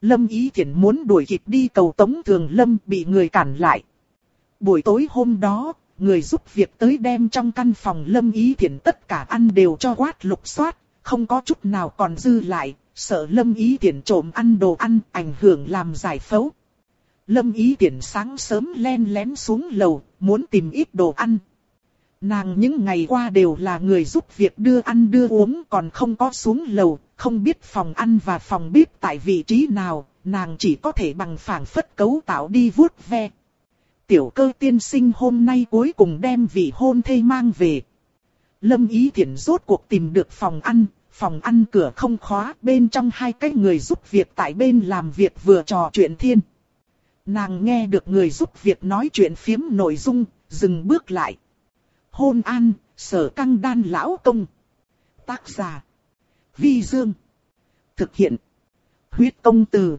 Lâm Ý Thiển muốn đuổi kịp đi cầu Tống Thường Lâm bị người cản lại. Buổi tối hôm đó, người giúp việc tới đem trong căn phòng Lâm Ý Thiển tất cả ăn đều cho quát lục soát, không có chút nào còn dư lại, sợ Lâm Ý Tiễn trộm ăn đồ ăn ảnh hưởng làm giải phẫu. Lâm Ý Tiễn sáng sớm len lén xuống lầu, muốn tìm ít đồ ăn. Nàng những ngày qua đều là người giúp việc đưa ăn đưa uống còn không có xuống lầu, không biết phòng ăn và phòng bếp tại vị trí nào, nàng chỉ có thể bằng phẳng phất cấu tạo đi vuốt ve. Tiểu cơ tiên sinh hôm nay cuối cùng đem vị hôn thê mang về. Lâm Ý Thiển rốt cuộc tìm được phòng ăn, phòng ăn cửa không khóa, bên trong hai cái người giúp việc tại bên làm việc vừa trò chuyện thiên. Nàng nghe được người giúp việc nói chuyện phiếm nội dung, dừng bước lại. Hôn an, sở căng đan lão công. Tác giả. Vi Dương. Thực hiện. Huyết công từ.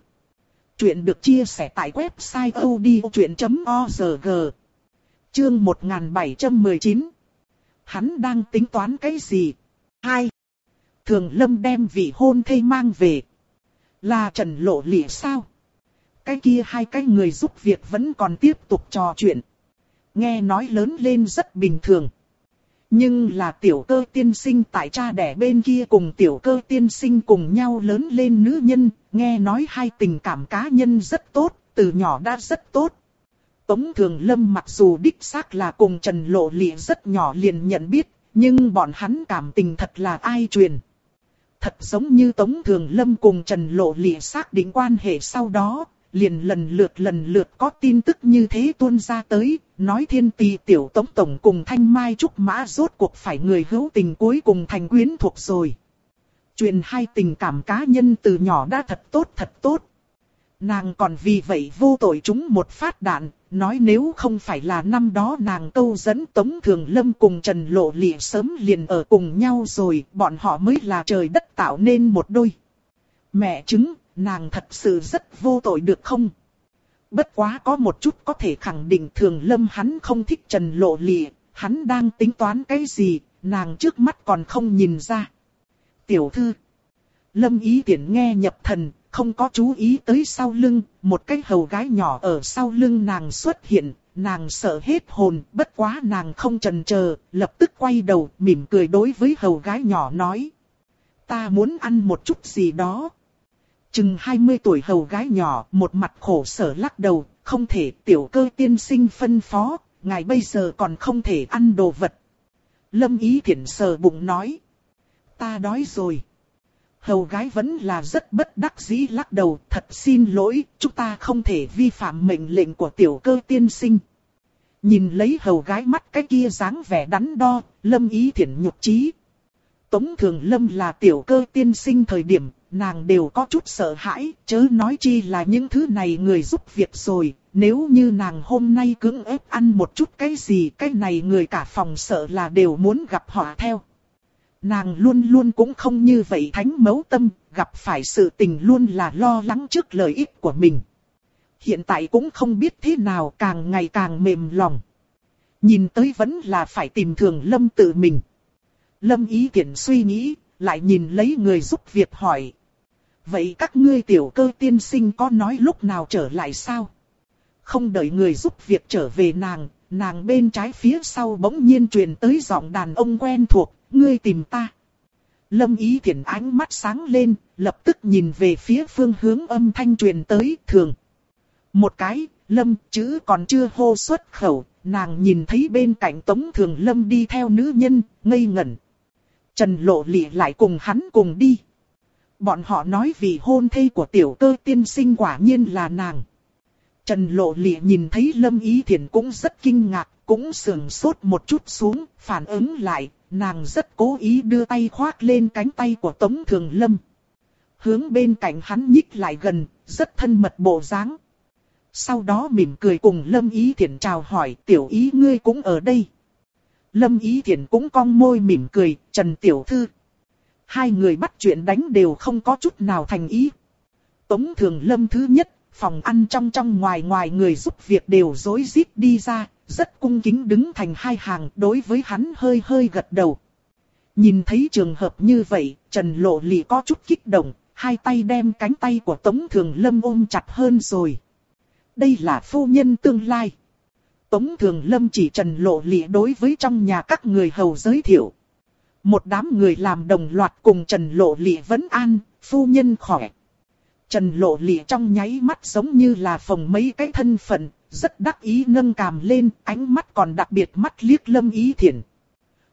Chuyện được chia sẻ tại website odchuyện.org. Chương 1719 hắn đang tính toán cái gì? Hai. Thường Lâm đem vị hôn thê mang về. Là Trần Lộ Lị sao? Cái kia hai cái người giúp việc vẫn còn tiếp tục trò chuyện. Nghe nói lớn lên rất bình thường. Nhưng là tiểu cơ tiên sinh tại cha đẻ bên kia cùng tiểu cơ tiên sinh cùng nhau lớn lên nữ nhân, nghe nói hai tình cảm cá nhân rất tốt, từ nhỏ đã rất tốt. Tống Thường Lâm mặc dù đích xác là cùng Trần Lộ Lị rất nhỏ liền nhận biết, nhưng bọn hắn cảm tình thật là ai truyền. Thật giống như Tống Thường Lâm cùng Trần Lộ Lị xác định quan hệ sau đó, liền lần lượt lần lượt có tin tức như thế tuôn ra tới, nói thiên tì tiểu Tống Tổng cùng Thanh Mai Trúc Mã rốt cuộc phải người hữu tình cuối cùng thành quyến thuộc rồi. Truyền hai tình cảm cá nhân từ nhỏ đã thật tốt thật tốt. Nàng còn vì vậy vô tội chúng một phát đạn, nói nếu không phải là năm đó nàng câu dẫn Tống Thường Lâm cùng Trần Lộ Lịa sớm liền ở cùng nhau rồi, bọn họ mới là trời đất tạo nên một đôi. Mẹ chứng, nàng thật sự rất vô tội được không? Bất quá có một chút có thể khẳng định Thường Lâm hắn không thích Trần Lộ Lịa, hắn đang tính toán cái gì, nàng trước mắt còn không nhìn ra. Tiểu thư Lâm ý tiện nghe nhập thần, không có chú ý tới sau lưng, một cái hầu gái nhỏ ở sau lưng nàng xuất hiện, nàng sợ hết hồn, bất quá nàng không chần chờ, lập tức quay đầu, mỉm cười đối với hầu gái nhỏ nói. Ta muốn ăn một chút gì đó. Chừng 20 tuổi hầu gái nhỏ, một mặt khổ sở lắc đầu, không thể tiểu cơ tiên sinh phân phó, ngài bây giờ còn không thể ăn đồ vật. Lâm ý thiện sờ bụng nói. Ta đói rồi hầu gái vẫn là rất bất đắc dĩ lắc đầu, thật xin lỗi, chúng ta không thể vi phạm mệnh lệnh của tiểu cơ tiên sinh. Nhìn lấy hầu gái mắt cái kia dáng vẻ đắn đo, lâm ý thiện nhục trí. Tống thường lâm là tiểu cơ tiên sinh thời điểm, nàng đều có chút sợ hãi, chớ nói chi là những thứ này người giúp việc rồi, nếu như nàng hôm nay cưỡng ép ăn một chút cái gì, cái này người cả phòng sợ là đều muốn gặp họ theo. Nàng luôn luôn cũng không như vậy thánh mấu tâm, gặp phải sự tình luôn là lo lắng trước lợi ích của mình. Hiện tại cũng không biết thế nào càng ngày càng mềm lòng. Nhìn tới vẫn là phải tìm thường lâm tự mình. Lâm ý tiện suy nghĩ, lại nhìn lấy người giúp việc hỏi. Vậy các ngươi tiểu cơ tiên sinh có nói lúc nào trở lại sao? Không đợi người giúp việc trở về nàng, nàng bên trái phía sau bỗng nhiên truyền tới giọng đàn ông quen thuộc, ngươi tìm ta. Lâm ý thiện ánh mắt sáng lên, lập tức nhìn về phía phương hướng âm thanh truyền tới, thường. Một cái, lâm chữ còn chưa hô xuất khẩu, nàng nhìn thấy bên cạnh tống thường lâm đi theo nữ nhân, ngây ngẩn. Trần lộ lị lại cùng hắn cùng đi. Bọn họ nói vì hôn thê của tiểu cơ tiên sinh quả nhiên là nàng. Trần lộ lị nhìn thấy lâm ý thiện cũng rất kinh ngạc, cũng sườn sốt một chút xuống, phản ứng lại, nàng rất cố ý đưa tay khoác lên cánh tay của Tống Thường Lâm. Hướng bên cạnh hắn nhích lại gần, rất thân mật bộ dáng. Sau đó mỉm cười cùng Lâm Ý Thiển chào hỏi tiểu ý ngươi cũng ở đây. Lâm Ý Thiển cũng cong môi mỉm cười, Trần Tiểu Thư. Hai người bắt chuyện đánh đều không có chút nào thành ý. Tống Thường Lâm thứ nhất, phòng ăn trong trong ngoài ngoài người giúp việc đều dối rít đi ra, rất cung kính đứng thành hai hàng đối với hắn hơi hơi gật đầu. Nhìn thấy trường hợp như vậy, Trần Lộ Lị có chút kích động, hai tay đem cánh tay của Tống Thường Lâm ôm chặt hơn rồi. Đây là phu nhân tương lai. Tống Thường Lâm chỉ Trần Lộ Lị đối với trong nhà các người hầu giới thiệu. Một đám người làm đồng loạt cùng Trần Lộ Lị vẫn an, phu nhân khỏe. Trần Lộ Lị trong nháy mắt giống như là phồng mấy cái thân phận, rất đắc ý nâng cằm lên, ánh mắt còn đặc biệt mắt liếc Lâm Ý Thiển.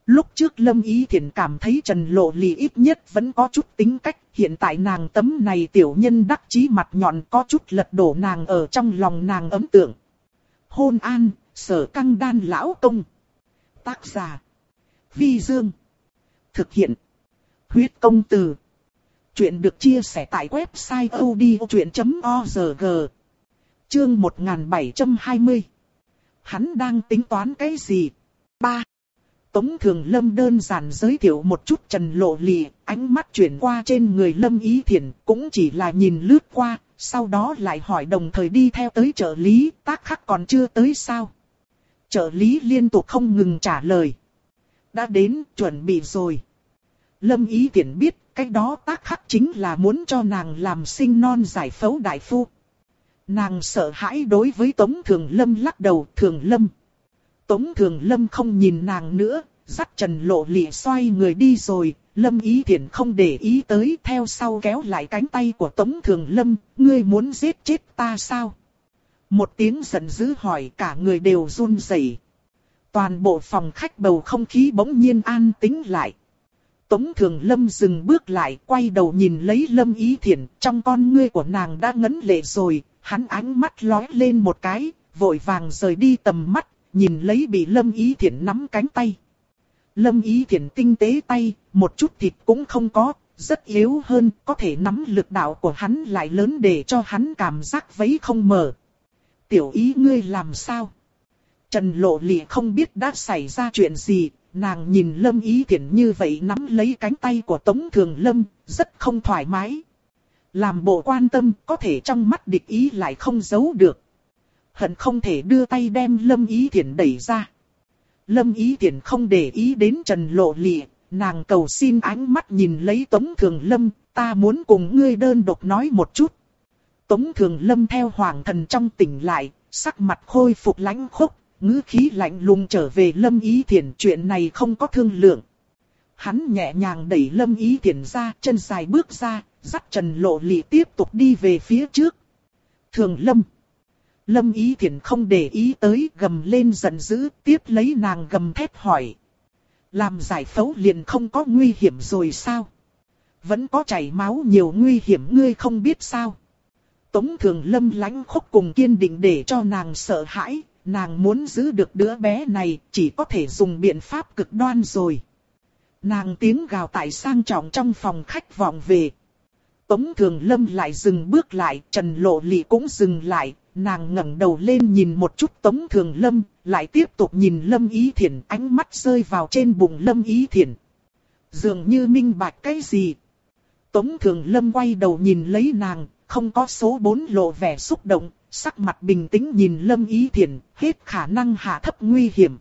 Lúc trước Lâm Ý Thiển cảm thấy Trần Lộ Lì ít nhất vẫn có chút tính cách, hiện tại nàng tấm này tiểu nhân đắc chí mặt nhọn có chút lật đổ nàng ở trong lòng nàng ấm tượng. Hôn an, sở căng đan lão công. Tác giả. Vi Dương. Thực hiện. Huyết công từ. Chuyện được chia sẻ tại website odchuyện.org. Chương 1720. Hắn đang tính toán cái gì? 3. Tống Thường Lâm đơn giản giới thiệu một chút Trần Lộ Lì, ánh mắt chuyển qua trên người Lâm Ý Thiển, cũng chỉ là nhìn lướt qua, sau đó lại hỏi đồng thời đi theo tới trợ lý, tác khắc còn chưa tới sao. Trợ lý liên tục không ngừng trả lời. Đã đến, chuẩn bị rồi. Lâm Ý Thiển biết, cái đó tác khắc chính là muốn cho nàng làm sinh non giải phẫu đại phu. Nàng sợ hãi đối với Tống Thường Lâm lắc đầu, Thường Lâm. Tống Thường Lâm không nhìn nàng nữa, dắt Trần Lộ lịa xoay người đi rồi, Lâm Ý Thiển không để ý tới theo sau kéo lại cánh tay của Tống Thường Lâm, ngươi muốn giết chết ta sao? Một tiếng giận dữ hỏi cả người đều run rẩy. Toàn bộ phòng khách bầu không khí bỗng nhiên an tĩnh lại. Tống Thường Lâm dừng bước lại, quay đầu nhìn lấy Lâm Ý Thiển, trong con ngươi của nàng đã ngấn lệ rồi, hắn ánh mắt lóe lên một cái, vội vàng rời đi tầm mắt, nhìn lấy bị Lâm Ý Thiển nắm cánh tay. Lâm Ý Thiển tinh tế tay, một chút thịt cũng không có, rất yếu hơn, có thể nắm lực đạo của hắn lại lớn để cho hắn cảm giác vấy không mở. Tiểu ý ngươi làm sao? Trần Lộ Lị không biết đã xảy ra chuyện gì, nàng nhìn Lâm Ý Thiển như vậy nắm lấy cánh tay của Tống Thường Lâm, rất không thoải mái. Làm bộ quan tâm, có thể trong mắt địch ý lại không giấu được hận không thể đưa tay đem Lâm Ý Thiển đẩy ra. Lâm Ý Thiển không để ý đến Trần Lộ Lịa, nàng cầu xin ánh mắt nhìn lấy Tống Thường Lâm, ta muốn cùng ngươi đơn độc nói một chút. Tống Thường Lâm theo hoàng thần trong tỉnh lại, sắc mặt khôi phục lãnh khốc, ngữ khí lạnh lùng trở về Lâm Ý Thiển chuyện này không có thương lượng. Hắn nhẹ nhàng đẩy Lâm Ý Thiển ra, chân dài bước ra, dắt Trần Lộ Lị tiếp tục đi về phía trước. Thường Lâm Lâm Ý Thiển không để ý tới gầm lên giận dữ, tiếp lấy nàng gầm thét hỏi. Làm giải phẫu liền không có nguy hiểm rồi sao? Vẫn có chảy máu nhiều nguy hiểm ngươi không biết sao? Tống thường lâm lánh khốc cùng kiên định để cho nàng sợ hãi, nàng muốn giữ được đứa bé này chỉ có thể dùng biện pháp cực đoan rồi. Nàng tiếng gào tại sang trọng trong phòng khách vọng về. Tống Thường Lâm lại dừng bước lại, Trần Lộ Lị cũng dừng lại, nàng ngẩng đầu lên nhìn một chút Tống Thường Lâm, lại tiếp tục nhìn Lâm Ý Thiển, ánh mắt rơi vào trên bụng Lâm Ý Thiển. Dường như minh bạch cái gì. Tống Thường Lâm quay đầu nhìn lấy nàng, không có số bốn lộ vẻ xúc động, sắc mặt bình tĩnh nhìn Lâm Ý Thiển, hết khả năng hạ thấp nguy hiểm.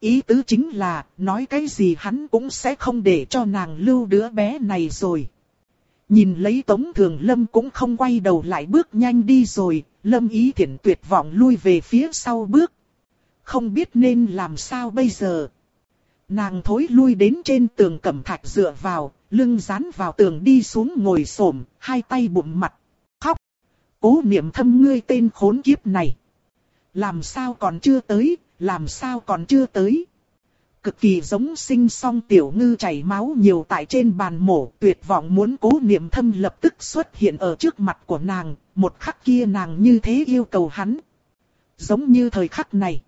Ý tứ chính là, nói cái gì hắn cũng sẽ không để cho nàng lưu đứa bé này rồi. Nhìn lấy Tống Thường Lâm cũng không quay đầu lại bước nhanh đi rồi, Lâm Ý Thiển tuyệt vọng lui về phía sau bước. Không biết nên làm sao bây giờ. Nàng thối lui đến trên tường cẩm thạch dựa vào, lưng dán vào tường đi xuống ngồi xổm, hai tay bụng mặt. Cố niệm thâm ngươi tên khốn kiếp này. Làm sao còn chưa tới, làm sao còn chưa tới. Cực kỳ giống sinh song tiểu ngư chảy máu nhiều tại trên bàn mổ, tuyệt vọng muốn cố niệm thâm lập tức xuất hiện ở trước mặt của nàng, một khắc kia nàng như thế yêu cầu hắn. Giống như thời khắc này.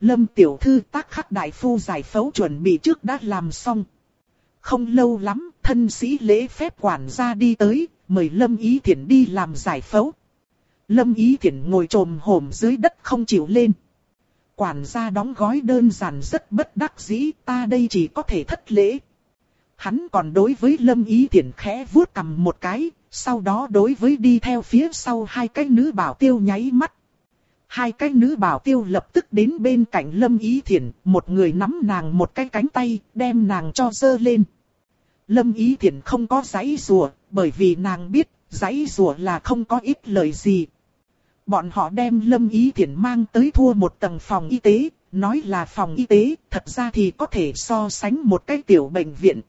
Lâm tiểu thư tác khắc đại phu giải phẫu chuẩn bị trước đã làm xong. Không lâu lắm, thân sĩ lễ phép quản gia đi tới, mời Lâm Ý Thiển đi làm giải phẫu. Lâm Ý Thiển ngồi trồm hổm dưới đất không chịu lên. Quản gia đóng gói đơn giản rất bất đắc dĩ, ta đây chỉ có thể thất lễ. Hắn còn đối với Lâm Ý Thiển khẽ vuốt cầm một cái, sau đó đối với đi theo phía sau hai cái nữ bảo tiêu nháy mắt. Hai cái nữ bảo tiêu lập tức đến bên cạnh Lâm Ý Thiển, một người nắm nàng một cái cánh tay, đem nàng cho dơ lên. Lâm Ý Thiển không có giấy rùa, bởi vì nàng biết, giấy rùa là không có ít lợi gì. Bọn họ đem Lâm Ý Thiển mang tới thua một tầng phòng y tế, nói là phòng y tế, thật ra thì có thể so sánh một cái tiểu bệnh viện.